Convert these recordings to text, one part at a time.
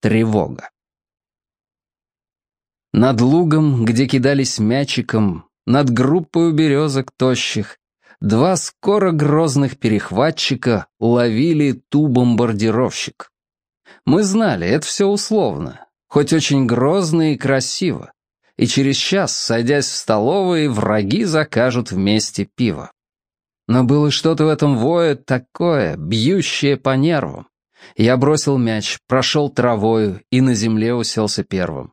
Тревога. Над лугом, где кидались мячиком, над группой березок тощих, два скоро грозных перехватчика ловили ту-бомбардировщик. Мы знали, это все условно, хоть очень грозно и красиво, и через час, сойдясь в столовой, враги закажут вместе пиво. Но было что-то в этом вое такое, бьющее по нервам. Я бросил мяч, прошел травою и на земле уселся первым.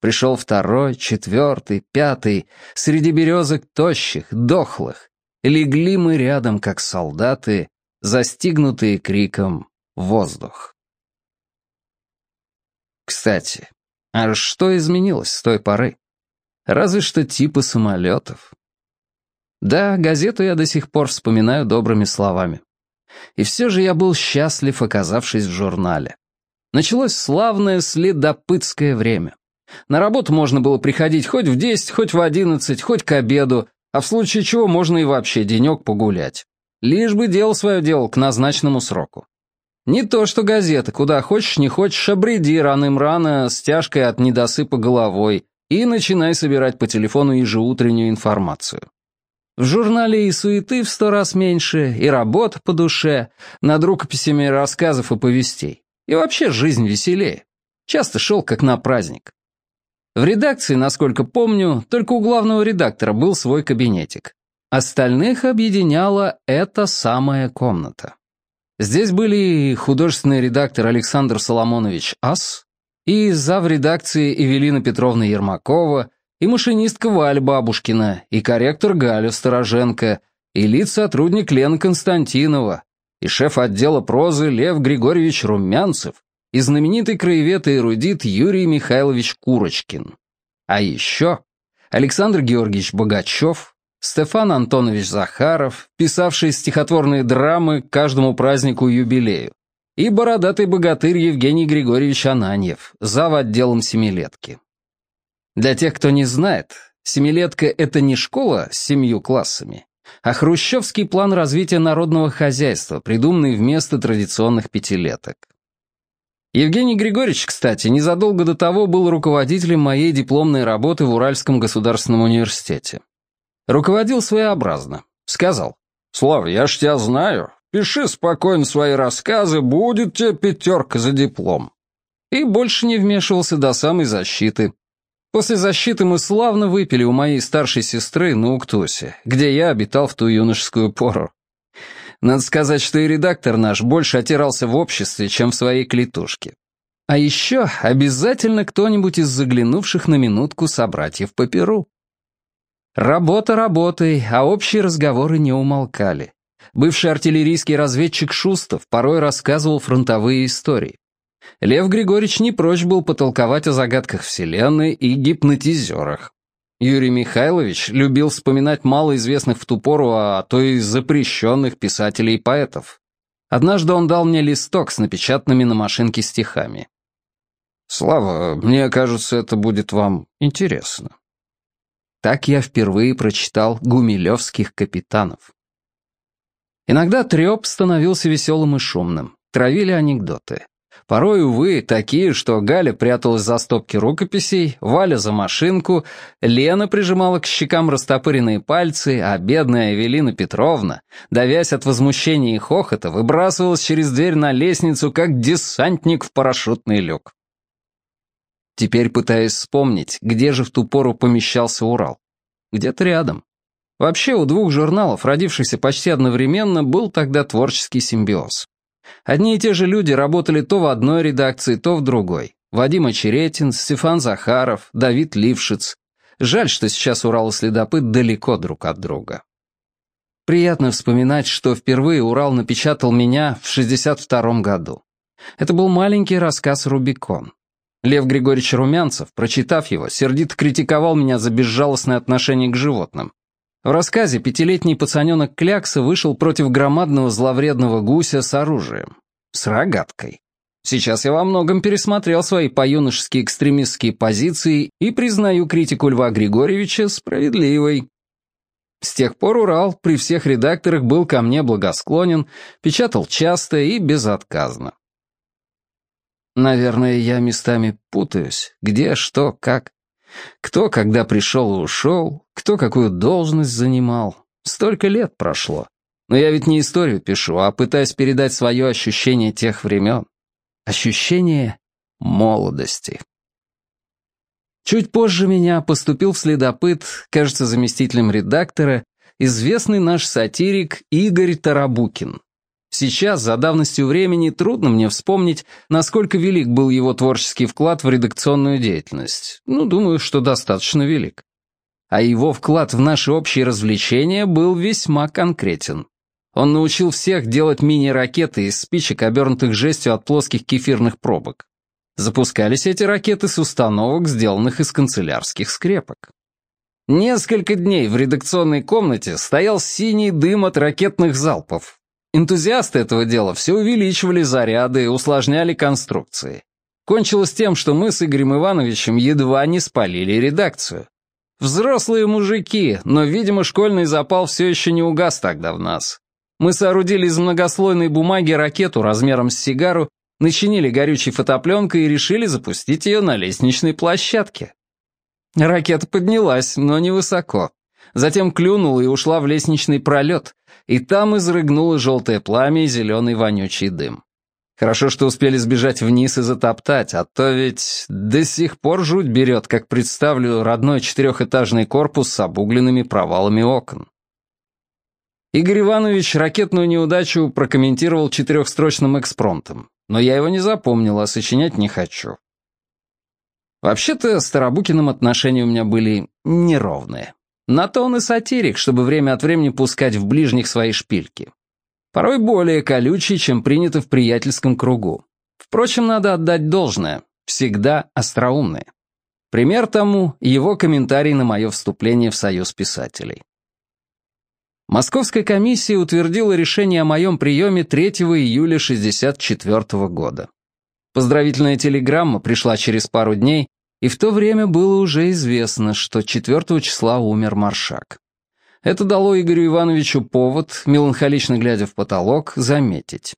Пришел второй, четвертый, пятый, среди березок тощих, дохлых. Легли мы рядом, как солдаты, застигнутые криком «Воздух!». Кстати, а что изменилось с той поры? Разве что типы самолетов. Да, газету я до сих пор вспоминаю добрыми словами. И все же я был счастлив, оказавшись в журнале. Началось славное следопытское время. На работу можно было приходить хоть в 10, хоть в 11, хоть к обеду, а в случае чего можно и вообще денек погулять. Лишь бы дело свое делал к назначенному сроку. Не то что газета, куда хочешь, не хочешь, обреди раным-рано с тяжкой от недосыпа головой и начинай собирать по телефону ежеутреннюю информацию. В журнале и суеты в сто раз меньше, и работа по душе, над рукописями рассказов и повестей. И вообще жизнь веселее. Часто шел как на праздник. В редакции, насколько помню, только у главного редактора был свой кабинетик. Остальных объединяла эта самая комната. Здесь были художественный редактор Александр Соломонович Ас, и зав. редакции Эвелина Петровна Ермакова, и машинистка Валя Бабушкина, и корректор Галя Стороженко, и лид-сотрудник Лена Константинова, и шеф отдела прозы Лев Григорьевич Румянцев, и знаменитый краевед и эрудит Юрий Михайлович Курочкин. А еще Александр Георгиевич Богачев, Стефан Антонович Захаров, писавший стихотворные драмы каждому празднику и юбилею, и бородатый богатырь Евгений Григорьевич Ананьев, зав. отделом семилетки. Для тех, кто не знает, семилетка — это не школа с семью классами, а хрущевский план развития народного хозяйства, придуманный вместо традиционных пятилеток. Евгений Григорьевич, кстати, незадолго до того был руководителем моей дипломной работы в Уральском государственном университете. Руководил своеобразно. Сказал, «Слава, я ж тебя знаю. Пиши спокойно свои рассказы, будет тебе пятерка за диплом». И больше не вмешивался до самой защиты. После защиты мы славно выпили у моей старшей сестры на Уктусе, где я обитал в ту юношескую пору. Надо сказать, что и редактор наш больше отирался в обществе, чем в своей клетушке. А еще обязательно кто-нибудь из заглянувших на минутку собратьев по перу. Работа работой, а общие разговоры не умолкали. Бывший артиллерийский разведчик Шустов порой рассказывал фронтовые истории. Лев Григорьевич не прочь был потолковать о загадках Вселенной и гипнотизерах. Юрий Михайлович любил вспоминать малоизвестных в ту пору, а то и запрещенных писателей и поэтов. Однажды он дал мне листок с напечатанными на машинке стихами. «Слава, мне кажется, это будет вам интересно». Так я впервые прочитал гумилевских капитанов. Иногда треп становился веселым и шумным, травили анекдоты. Порой, увы, такие, что Галя пряталась за стопки рукописей, Валя за машинку, Лена прижимала к щекам растопыренные пальцы, а бедная Эвелина Петровна, давясь от возмущения и хохота, выбрасывалась через дверь на лестницу, как десантник в парашютный люк. Теперь пытаюсь вспомнить, где же в ту пору помещался Урал. Где-то рядом. Вообще, у двух журналов, родившихся почти одновременно, был тогда творческий симбиоз. Одни и те же люди работали то в одной редакции, то в другой. Вадим Очеретин, Стефан Захаров, Давид Лившиц. Жаль, что сейчас Урал и Следопыт далеко друг от друга. Приятно вспоминать, что впервые Урал напечатал меня в 62 году. Это был маленький рассказ «Рубикон». Лев Григорьевич Румянцев, прочитав его, сердито критиковал меня за безжалостное отношение к животным. В рассказе пятилетний пацаненок Клякса вышел против громадного зловредного гуся с оружием. С рогаткой. Сейчас я во многом пересмотрел свои по-юношески экстремистские позиции и признаю критику Льва Григорьевича справедливой. С тех пор Урал при всех редакторах был ко мне благосклонен, печатал часто и безотказно. Наверное, я местами путаюсь. Где, что, как. Кто когда пришел и ушел, кто какую должность занимал. Столько лет прошло. Но я ведь не историю пишу, а пытаюсь передать свое ощущение тех времен. Ощущение молодости. Чуть позже меня поступил в следопыт, кажется, заместителем редактора, известный наш сатирик Игорь Тарабукин. Сейчас, за давностью времени, трудно мне вспомнить, насколько велик был его творческий вклад в редакционную деятельность. Ну, думаю, что достаточно велик. А его вклад в наши общие развлечения был весьма конкретен. Он научил всех делать мини-ракеты из спичек, обернутых жестью от плоских кефирных пробок. Запускались эти ракеты с установок, сделанных из канцелярских скрепок. Несколько дней в редакционной комнате стоял синий дым от ракетных залпов. Энтузиасты этого дела все увеличивали заряды и усложняли конструкции. Кончилось тем, что мы с Игорем Ивановичем едва не спалили редакцию. Взрослые мужики, но, видимо, школьный запал все еще не угас тогда в нас. Мы соорудили из многослойной бумаги ракету размером с сигару, начинили горючей фотопленкой и решили запустить ее на лестничной площадке. Ракета поднялась, но невысоко. Затем клюнула и ушла в лестничный пролет, и там изрыгнуло желтое пламя и зеленый вонючий дым. Хорошо, что успели сбежать вниз и затоптать, а то ведь до сих пор жуть берет, как представлю родной четырехэтажный корпус с обугленными провалами окон. Игорь Иванович ракетную неудачу прокомментировал четырехстрочным экспромтом, но я его не запомнил, а сочинять не хочу. Вообще-то с Тарабукиным отношения у меня были неровные. На то он и сатирик, чтобы время от времени пускать в ближних свои шпильки. Порой более колючий, чем принято в приятельском кругу. Впрочем, надо отдать должное. Всегда остроумные. Пример тому — его комментарий на мое вступление в Союз писателей. Московская комиссия утвердила решение о моем приеме 3 июля 1964 года. Поздравительная телеграмма пришла через пару дней, и в то время было уже известно, что 4 числа умер Маршак. Это дало Игорю Ивановичу повод, меланхолично глядя в потолок, заметить.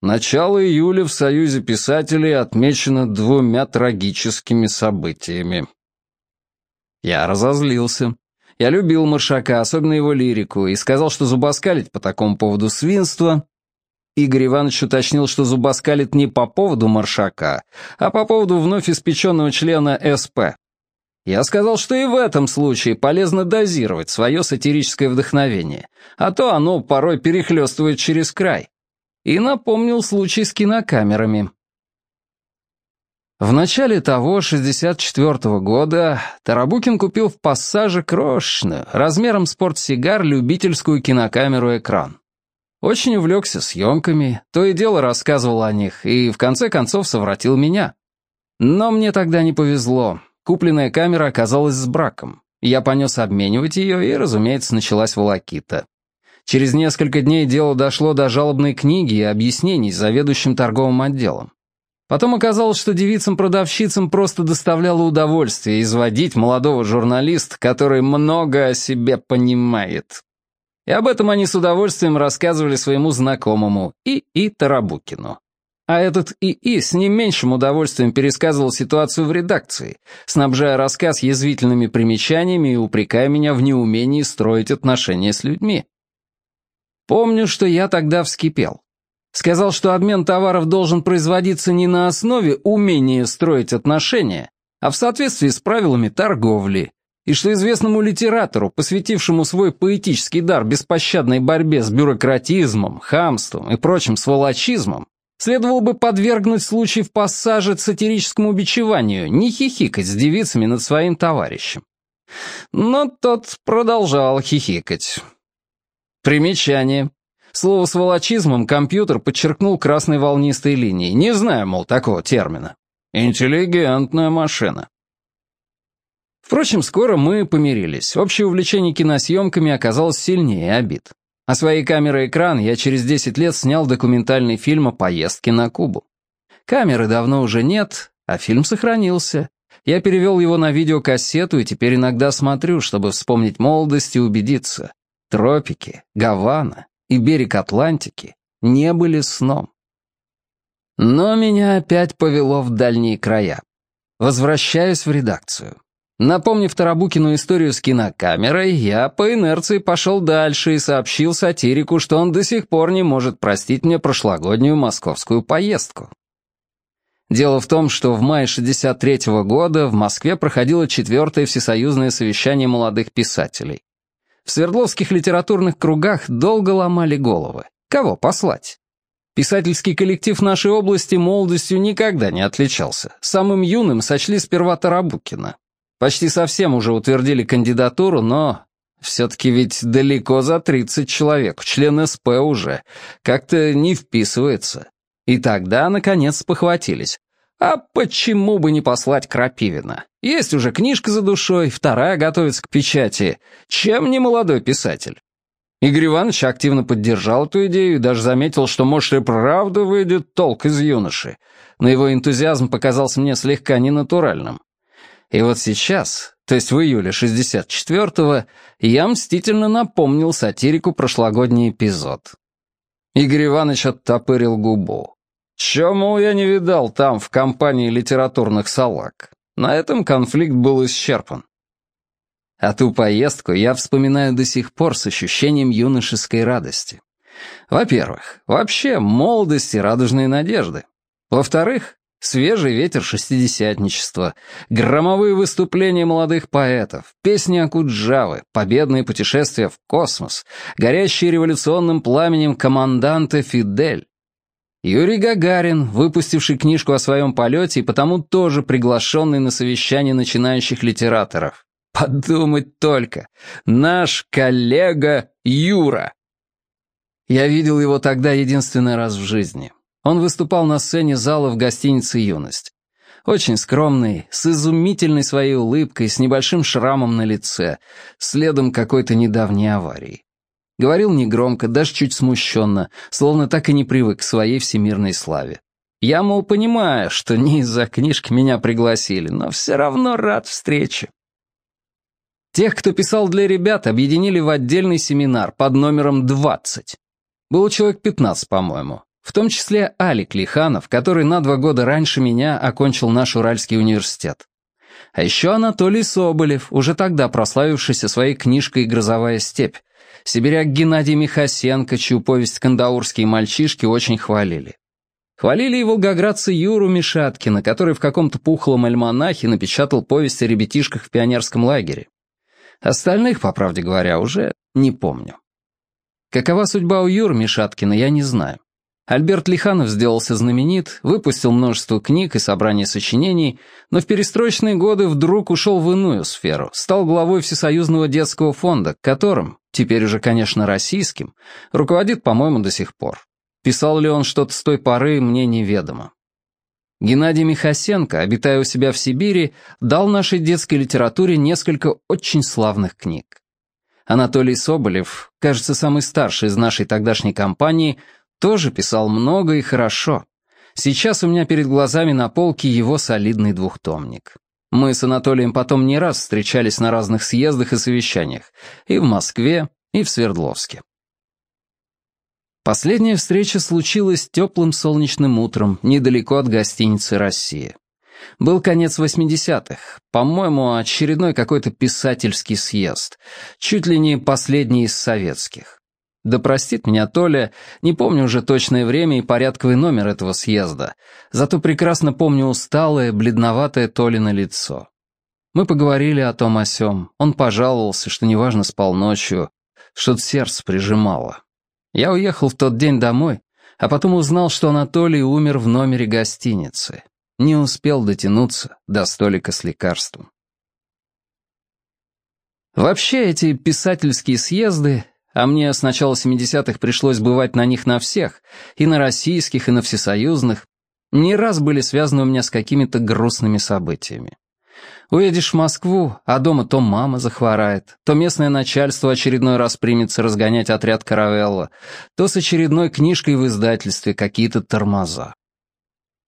Начало июля в Союзе писателей отмечено двумя трагическими событиями. Я разозлился. Я любил Маршака, особенно его лирику, и сказал, что зубоскалить по такому поводу свинство, Игорь Иванович уточнил, что зубоскалит не по поводу маршака, а по поводу вновь испеченного члена СП. Я сказал, что и в этом случае полезно дозировать свое сатирическое вдохновение, а то оно порой перехлестывает через край. И напомнил случай с кинокамерами. В начале того 64 -го года Тарабукин купил в пассаже крошечную, размером спортсигар, любительскую кинокамеру «Экран». Очень увлекся съемками, то и дело рассказывал о них, и в конце концов совратил меня. Но мне тогда не повезло. Купленная камера оказалась с браком. Я понес обменивать ее, и, разумеется, началась волокита. Через несколько дней дело дошло до жалобной книги и объяснений с заведующим торговым отделом. Потом оказалось, что девицам-продавщицам просто доставляло удовольствие изводить молодого журналиста, который много о себе понимает. И об этом они с удовольствием рассказывали своему знакомому И.И. Тарабукину. А этот ИИ с не меньшим удовольствием пересказывал ситуацию в редакции, снабжая рассказ язвительными примечаниями и упрекая меня в неумении строить отношения с людьми. Помню, что я тогда вскипел. Сказал, что обмен товаров должен производиться не на основе умения строить отношения, а в соответствии с правилами торговли, и что известному литератору, посвятившему свой поэтический дар беспощадной борьбе с бюрократизмом, хамством и прочим сволочизмом, следовало бы подвергнуть случай в пассаже сатирическому бичеванию, не хихикать с девицами над своим товарищем. Но тот продолжал хихикать. Примечание. Слово «сволочизмом» компьютер подчеркнул красной волнистой линией. Не знаю, мол, такого термина. Интеллигентная машина. Впрочем, скоро мы помирились. Общее увлечение киносъемками оказалось сильнее обид. А своей камерой экран я через 10 лет снял документальный фильм о поездке на Кубу. Камеры давно уже нет, а фильм сохранился. Я перевел его на видеокассету и теперь иногда смотрю, чтобы вспомнить молодость и убедиться. Тропики, Гавана и берег Атлантики не были сном. Но меня опять повело в дальние края. Возвращаюсь в редакцию. Напомнив Тарабукину историю с кинокамерой, я по инерции пошел дальше и сообщил сатирику, что он до сих пор не может простить мне прошлогоднюю московскую поездку. Дело в том, что в мае 63 -го года в Москве проходило четвертое всесоюзное совещание молодых писателей. В Свердловских литературных кругах долго ломали головы. Кого послать? Писательский коллектив нашей области молодостью никогда не отличался. Самым юным сочли сперва Тарабукина. Почти совсем уже утвердили кандидатуру, но все-таки ведь далеко за 30 человек, член СП уже, как-то не вписывается. И тогда, наконец, похватились. А почему бы не послать Крапивина? Есть уже книжка за душой, вторая готовится к печати. Чем не молодой писатель? Игорь Иванович активно поддержал эту идею и даже заметил, что, может, и правда выйдет толк из юноши. Но его энтузиазм показался мне слегка ненатуральным. И вот сейчас, то есть в июле 64-го, я мстительно напомнил сатирику прошлогодний эпизод. Игорь Иванович оттопырил губу. Чему я не видал там, в компании литературных салаг? На этом конфликт был исчерпан. А ту поездку я вспоминаю до сих пор с ощущением юношеской радости. Во-первых, вообще молодости и радужные надежды. Во-вторых, свежий ветер шестидесятничества, громовые выступления молодых поэтов, песни Акуджавы, победные путешествия в космос, горящие революционным пламенем команданта Фидель. Юрий Гагарин, выпустивший книжку о своем полете и потому тоже приглашенный на совещание начинающих литераторов. Подумать только, наш коллега Юра. Я видел его тогда единственный раз в жизни. Он выступал на сцене зала в гостинице «Юность». Очень скромный, с изумительной своей улыбкой, с небольшим шрамом на лице, следом какой-то недавней аварии. Говорил негромко, даже чуть смущенно, словно так и не привык к своей всемирной славе. Я, мол, понимаю, что не из-за книжки меня пригласили, но все равно рад встрече. Тех, кто писал для ребят, объединили в отдельный семинар под номером 20. Было человек 15, по-моему. В том числе Алик Лиханов, который на два года раньше меня окончил наш Уральский университет. А еще Анатолий Соболев, уже тогда прославившийся своей книжкой «Грозовая степь». Сибиряк Геннадий Михасенко, чью повесть «Кандаурские мальчишки» очень хвалили. Хвалили и волгоградца Юру Мишаткина, который в каком-то пухлом альманахе напечатал повесть о ребятишках в пионерском лагере. Остальных, по правде говоря, уже не помню. Какова судьба у Юр Мишаткина, я не знаю. Альберт Лиханов сделался знаменит, выпустил множество книг и собраний сочинений, но в перестроечные годы вдруг ушел в иную сферу, стал главой Всесоюзного детского фонда, которым, теперь уже, конечно, российским, руководит, по-моему, до сих пор. Писал ли он что-то с той поры, мне неведомо. Геннадий Михасенко, обитая у себя в Сибири, дал нашей детской литературе несколько очень славных книг. Анатолий Соболев, кажется, самый старший из нашей тогдашней компании, тоже писал много и хорошо. Сейчас у меня перед глазами на полке его солидный двухтомник. Мы с Анатолием потом не раз встречались на разных съездах и совещаниях, и в Москве, и в Свердловске. Последняя встреча случилась теплым солнечным утром, недалеко от гостиницы «Россия». Был конец 80-х, по-моему, очередной какой-то писательский съезд, чуть ли не последний из советских. Да простит меня Толя, не помню уже точное время и порядковый номер этого съезда, зато прекрасно помню усталое, бледноватое Толино лицо. Мы поговорили о том о сём, он пожаловался, что неважно спал ночью, что-то сердце прижимало. Я уехал в тот день домой, а потом узнал, что Анатолий умер в номере гостиницы. Не успел дотянуться до столика с лекарством. Вообще эти писательские съезды, а мне с начала 70-х пришлось бывать на них на всех, и на российских, и на всесоюзных, не раз были связаны у меня с какими-то грустными событиями. Уедешь в Москву, а дома то мама захворает, то местное начальство очередной раз примется разгонять отряд каравелла, то с очередной книжкой в издательстве какие-то тормоза.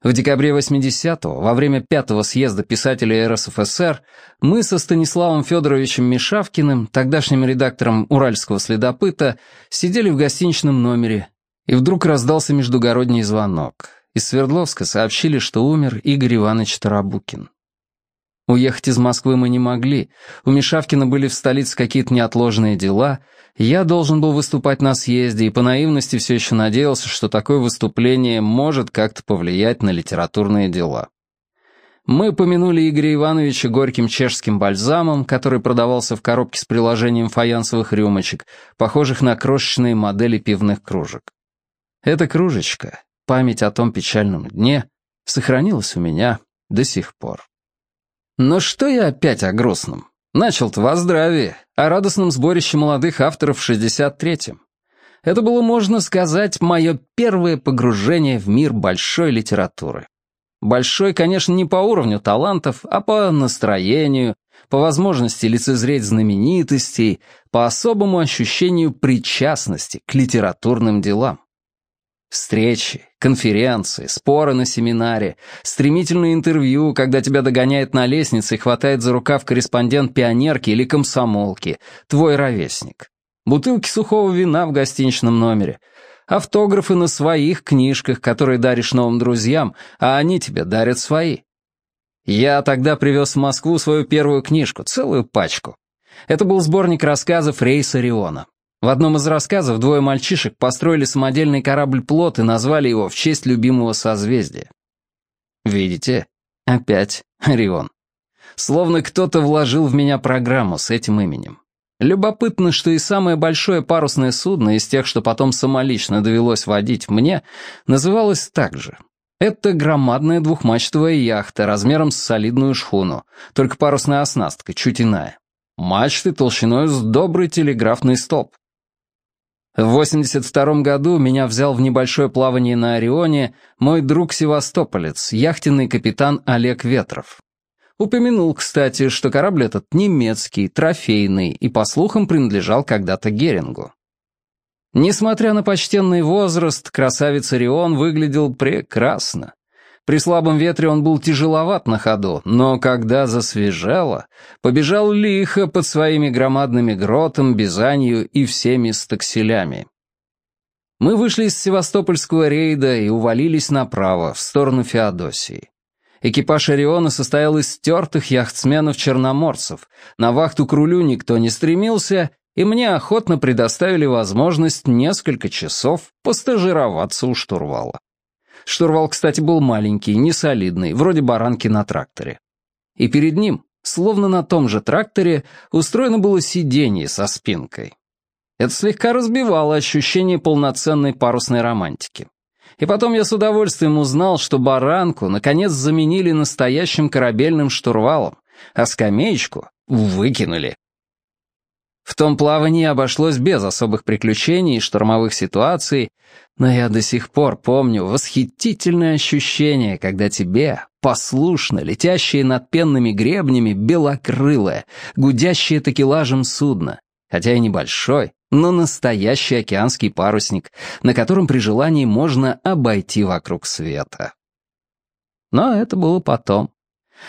В декабре 80-го, во время пятого съезда писателей РСФСР, мы со Станиславом Федоровичем Мишавкиным, тогдашним редактором «Уральского следопыта», сидели в гостиничном номере, и вдруг раздался междугородний звонок. из Свердловска сообщили, что умер Игорь Иванович Тарабукин. Уехать из Москвы мы не могли. У Мишавкина были в столице какие-то неотложные дела. Я должен был выступать на съезде, и по наивности все еще надеялся, что такое выступление может как-то повлиять на литературные дела. Мы помянули Игоря Ивановича горьким чешским бальзамом, который продавался в коробке с приложением фаянсовых рюмочек, похожих на крошечные модели пивных кружек. Эта кружечка, память о том печальном дне, сохранилась у меня до сих пор. Но что я опять о грустном? Начал-то во здравии, о радостном сборище молодых авторов в 63-м. Это было, можно сказать, мое первое погружение в мир большой литературы. Большой, конечно, не по уровню талантов, а по настроению, по возможности лицезреть знаменитостей, по особому ощущению причастности к литературным делам. Встречи, конференции, споры на семинаре, стремительные интервью, когда тебя догоняет на лестнице и хватает за рукав корреспондент пионерки или комсомолки, твой ровесник. Бутылки сухого вина в гостиничном номере, автографы на своих книжках, которые даришь новым друзьям, а они тебе дарят свои. Я тогда привез в Москву свою первую книжку, целую пачку. Это был сборник рассказов Рейса Риона. В одном из рассказов двое мальчишек построили самодельный корабль-плот и назвали его в честь любимого созвездия. Видите? Опять Орион. Словно кто-то вложил в меня программу с этим именем. Любопытно, что и самое большое парусное судно из тех, что потом самолично довелось водить мне, называлось так же. Это громадная двухмачтовая яхта размером с солидную шхуну, только парусная оснастка чуть иная. Мачты толщиной с добрый телеграфный столб. В 82 году меня взял в небольшое плавание на Орионе мой друг-севастополец, яхтенный капитан Олег Ветров. Упомянул, кстати, что корабль этот немецкий, трофейный и, по слухам, принадлежал когда-то Герингу. Несмотря на почтенный возраст, красавец Орион выглядел прекрасно. При слабом ветре он был тяжеловат на ходу, но когда засвежело, побежал лихо под своими громадными гротом, Бизанью и всеми стакселями. Мы вышли из севастопольского рейда и увалились направо, в сторону Феодосии. Экипаж Ориона состоял из стертых яхтсменов-черноморцев. На вахту к рулю никто не стремился, и мне охотно предоставили возможность несколько часов постажироваться у штурвала. Штурвал, кстати, был маленький, несолидный, вроде баранки на тракторе. И перед ним, словно на том же тракторе, устроено было сиденье со спинкой. Это слегка разбивало ощущение полноценной парусной романтики. И потом я с удовольствием узнал, что баранку наконец заменили настоящим корабельным штурвалом, а скамеечку выкинули. В том плавании обошлось без особых приключений и штормовых ситуаций, но я до сих пор помню восхитительное ощущение, когда тебе, послушно летящее над пенными гребнями, белокрылое, гудящее такелажем судно, хотя и небольшой, но настоящий океанский парусник, на котором при желании можно обойти вокруг света. Но это было потом.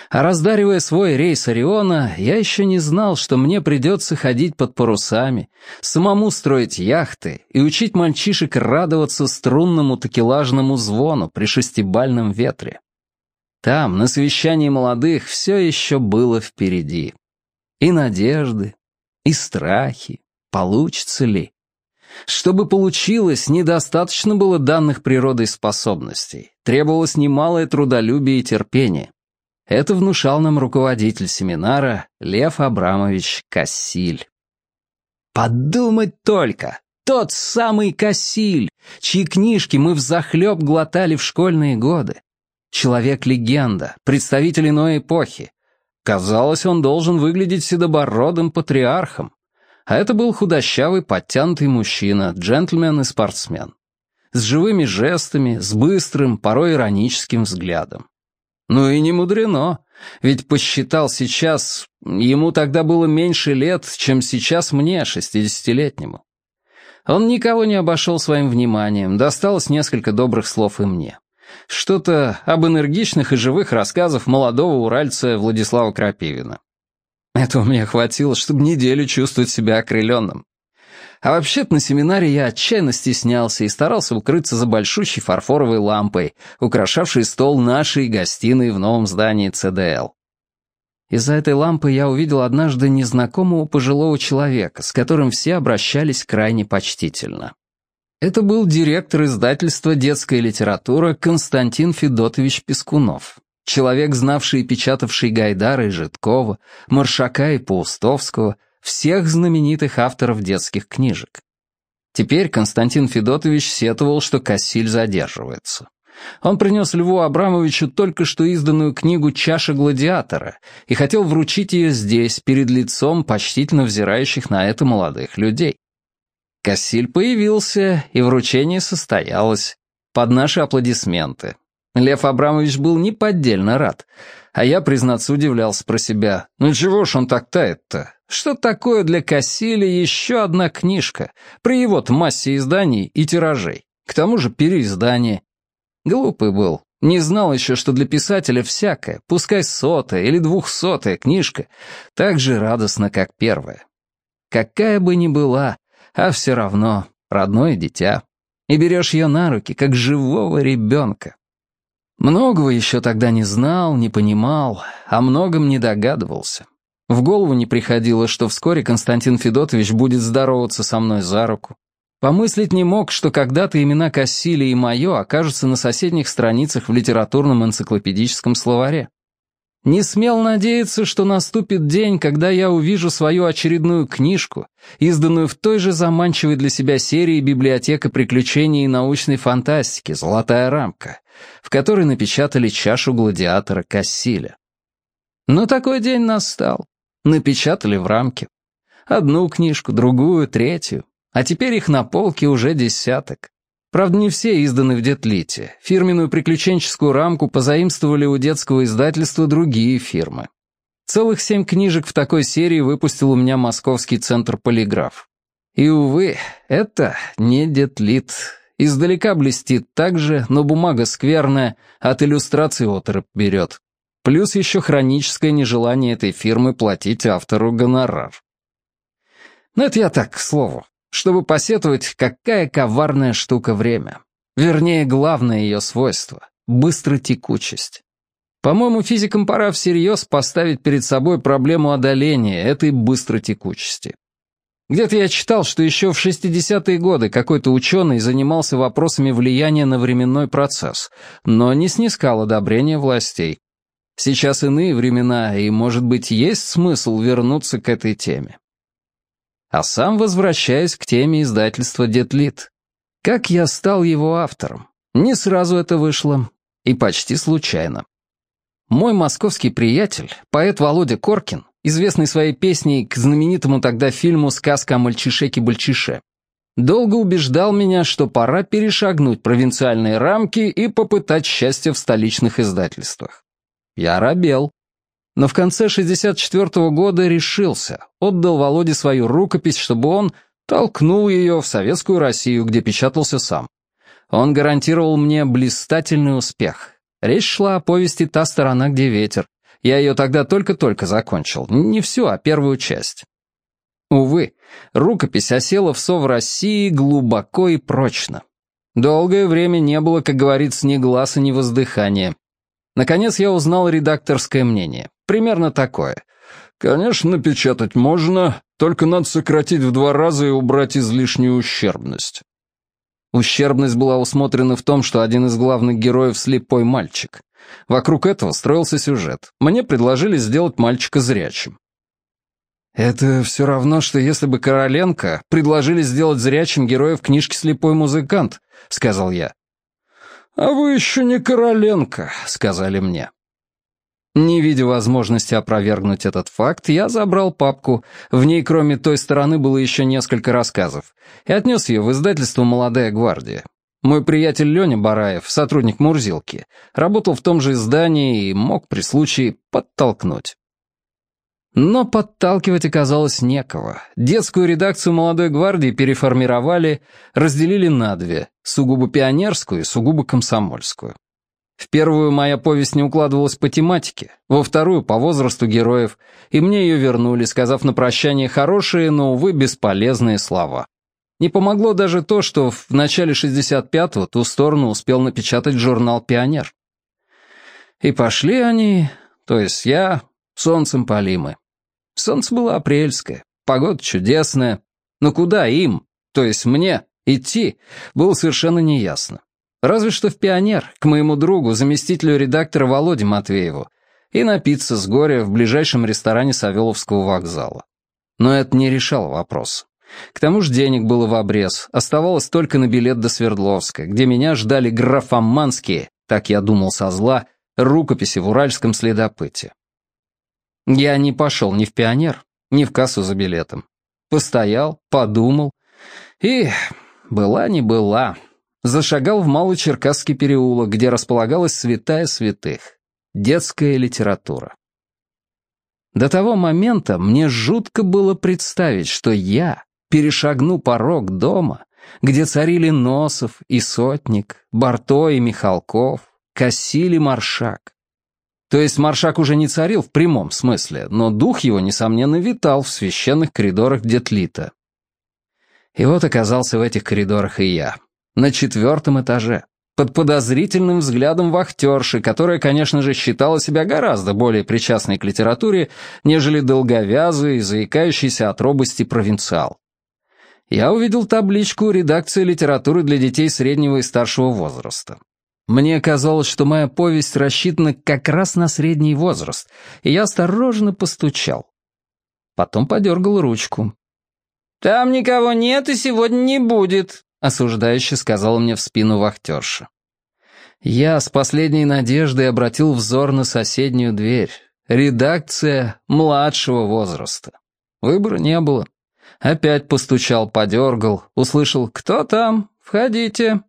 А раздаривая свой рейс Ориона, я еще не знал, что мне придется ходить под парусами, самому строить яхты и учить мальчишек радоваться струнному такелажному звону при шестибальном ветре. Там, на совещании молодых, все еще было впереди. И надежды, и страхи, получится ли. Чтобы получилось, недостаточно было данных природой способностей. Требовалось немалое трудолюбие и терпение. Это внушал нам руководитель семинара Лев Абрамович Кассиль. Подумать только! Тот самый Кассиль, чьи книжки мы взахлеб глотали в школьные годы. Человек-легенда, представитель иной эпохи. Казалось, он должен выглядеть седобородым патриархом. А это был худощавый, подтянутый мужчина, джентльмен и спортсмен. С живыми жестами, с быстрым, порой ироническим взглядом. Ну и не мудрено, ведь посчитал сейчас, ему тогда было меньше лет, чем сейчас мне, шестидесятилетнему. Он никого не обошел своим вниманием, досталось несколько добрых слов и мне. Что-то об энергичных и живых рассказах молодого уральца Владислава Крапивина. Этого мне хватило, чтобы неделю чувствовать себя окрыленным. А вообще-то на семинаре я отчаянно стеснялся и старался укрыться за большущей фарфоровой лампой, украшавшей стол нашей гостиной в новом здании ЦДЛ. Из-за этой лампы я увидел однажды незнакомого пожилого человека, с которым все обращались крайне почтительно. Это был директор издательства «Детская литература» Константин Федотович Пескунов. Человек, знавший и печатавший Гайдара и Житкова, Маршака и Паустовского, всех знаменитых авторов детских книжек. Теперь Константин Федотович сетовал, что Кассиль задерживается. Он принес Льву Абрамовичу только что изданную книгу «Чаша гладиатора» и хотел вручить ее здесь, перед лицом почтительно взирающих на это молодых людей. Кассиль появился, и вручение состоялось. Под наши аплодисменты. Лев Абрамович был неподдельно рад. А я, признаться, удивлялся про себя. Ну чего ж он так тает-то? Что такое для Кассиля еще одна книжка? При его-то массе изданий и тиражей. К тому же переиздание. Глупый был. Не знал еще, что для писателя всякая, пускай сотая или двухсотая книжка, так же радостна, как первая. Какая бы ни была, а все равно родное дитя. И берешь ее на руки, как живого ребенка. Многого еще тогда не знал, не понимал, о многом не догадывался. В голову не приходило, что вскоре Константин Федотович будет здороваться со мной за руку, Помыслить не мог, что когда-то имена Кассили и мое окажутся на соседних страницах в литературном энциклопедическом словаре. Не смел надеяться, что наступит день, когда я увижу свою очередную книжку, изданную в той же заманчивой для себя серии «Библиотека приключений и научной фантастики. Золотая рамка», в которой напечатали чашу гладиатора Кассиля. Но такой день настал. Напечатали в рамке. Одну книжку, другую, третью. А теперь их на полке уже десяток. Правда, не все изданы в Детлите. Фирменную приключенческую рамку позаимствовали у детского издательства другие фирмы. Целых семь книжек в такой серии выпустил у меня московский центр «Полиграф». И, увы, это не Детлит. Издалека блестит так же, но бумага скверная, от иллюстраций оторопь берет. Плюс еще хроническое нежелание этой фирмы платить автору гонорар. Но это я так, к слову чтобы посетовать, какая коварная штука время. Вернее, главное ее свойство — быстротекучесть. По-моему, физикам пора всерьез поставить перед собой проблему одоления этой быстротекучести. Где-то я читал, что еще в 60-е годы какой-то ученый занимался вопросами влияния на временной процесс, но не снискал одобрения властей. Сейчас иные времена, и, может быть, есть смысл вернуться к этой теме а сам возвращаюсь к теме издательства «Детлит». Как я стал его автором? Не сразу это вышло, и почти случайно. Мой московский приятель, поэт Володя Коркин, известный своей песней к знаменитому тогда фильму «Сказка о мальчишеке-бальчише», долго убеждал меня, что пора перешагнуть провинциальные рамки и попытать счастье в столичных издательствах. Я робел. Но в конце 64 -го года решился, отдал Володе свою рукопись, чтобы он толкнул ее в советскую Россию, где печатался сам. Он гарантировал мне блистательный успех. Речь шла о повести «Та сторона, где ветер». Я ее тогда только-только закончил. Не всю, а первую часть. Увы, рукопись осела в сов России глубоко и прочно. Долгое время не было, как говорится, ни глаза, ни воздыхания. Наконец я узнал редакторское мнение. Примерно такое. Конечно, напечатать можно, только надо сократить в два раза и убрать излишнюю ущербность. Ущербность была усмотрена в том, что один из главных героев слепой мальчик. Вокруг этого строился сюжет. Мне предложили сделать мальчика зрячим. Это все равно, что если бы Короленко предложили сделать зрячим героя в книжке «Слепой музыкант», — сказал я. «А вы еще не Короленко», — сказали мне. Не видя возможности опровергнуть этот факт, я забрал папку, в ней кроме той стороны было еще несколько рассказов, и отнес ее в издательство «Молодая гвардия». Мой приятель Леня Бараев, сотрудник Мурзилки, работал в том же издании и мог при случае подтолкнуть. Но подталкивать оказалось некого. Детскую редакцию «Молодой гвардии» переформировали, разделили на две — сугубо пионерскую и сугубо комсомольскую. В первую моя повесть не укладывалась по тематике, во вторую — по возрасту героев, и мне ее вернули, сказав на прощание хорошие, но, увы, бесполезные слова. Не помогло даже то, что в начале 65-го ту сторону успел напечатать журнал «Пионер». И пошли они, то есть я, солнцем полимы. Солнце было апрельское, погода чудесная. Но куда им, то есть мне, идти, было совершенно неясно. Разве что в «Пионер», к моему другу, заместителю редактора Володе Матвееву, и напиться с горя в ближайшем ресторане Савеловского вокзала. Но это не решало вопрос. К тому же денег было в обрез, оставалось только на билет до Свердловска, где меня ждали графоманские, так я думал со зла, рукописи в уральском следопыте. Я не пошел ни в «Пионер», ни в кассу за билетом. Постоял, подумал, и была не была. Зашагал в Малый Черкасский переулок, где располагалась святая святых — детская литература. До того момента мне жутко было представить, что я перешагну порог дома, где царили Носов и Сотник, Барто и Михалков, Кассили Маршак. То есть Маршак уже не царил в прямом смысле, но дух его, несомненно, витал в священных коридорах Детлита. И вот оказался в этих коридорах и я, на четвертом этаже, под подозрительным взглядом вахтерши, которая, конечно же, считала себя гораздо более причастной к литературе, нежели долговязый, заикающийся от робости провинциал. Я увидел табличку «Редакция литературы для детей среднего и старшего возраста». Мне казалось, что моя повесть рассчитана как раз на средний возраст, и я осторожно постучал. Потом подергал ручку. «Там никого нет и сегодня не будет», — осуждающе сказала мне в спину вахтерша. Я с последней надеждой обратил взор на соседнюю дверь. Редакция младшего возраста. Выбора не было. Опять постучал, подергал, услышал «Кто там? Входите».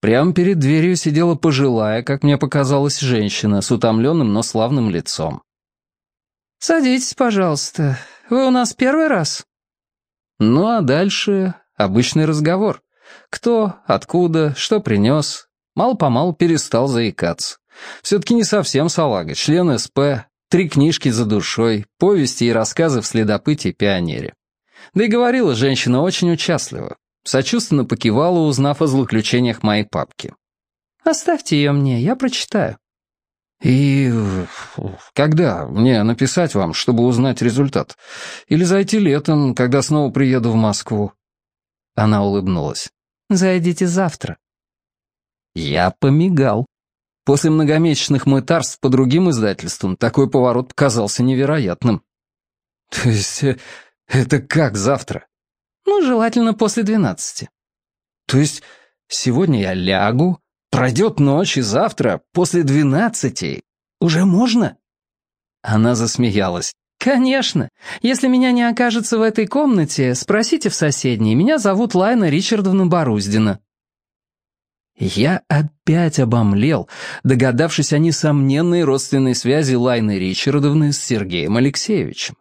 Прямо перед дверью сидела пожилая, как мне показалось, женщина с утомленным, но славным лицом. «Садитесь, пожалуйста. Вы у нас первый раз?» Ну а дальше обычный разговор. Кто, откуда, что принес. Мало-помалу перестал заикаться. Все-таки не совсем салага, член СП, три книжки за душой, повести и рассказы в следопыте пионере. Да и говорила женщина очень участливо. Сочувственно покивала, узнав о злоключениях моей папки. «Оставьте ее мне, я прочитаю». «И когда мне написать вам, чтобы узнать результат? Или зайти летом, когда снова приеду в Москву?» Она улыбнулась. «Зайдите завтра». Я помигал. После многомесячных мытарств по другим издательствам такой поворот показался невероятным. «То есть э, это как завтра?» «Ну, желательно после двенадцати». «То есть сегодня я лягу, Пройдет ночь, и завтра, после двенадцати, уже можно?» Она засмеялась. «Конечно. Если меня не окажется в этой комнате, спросите в соседней. Меня зовут Лайна Ричардовна Боруздина». Я опять обомлел, догадавшись о несомненной родственной связи Лайны Ричардовны с Сергеем Алексеевичем.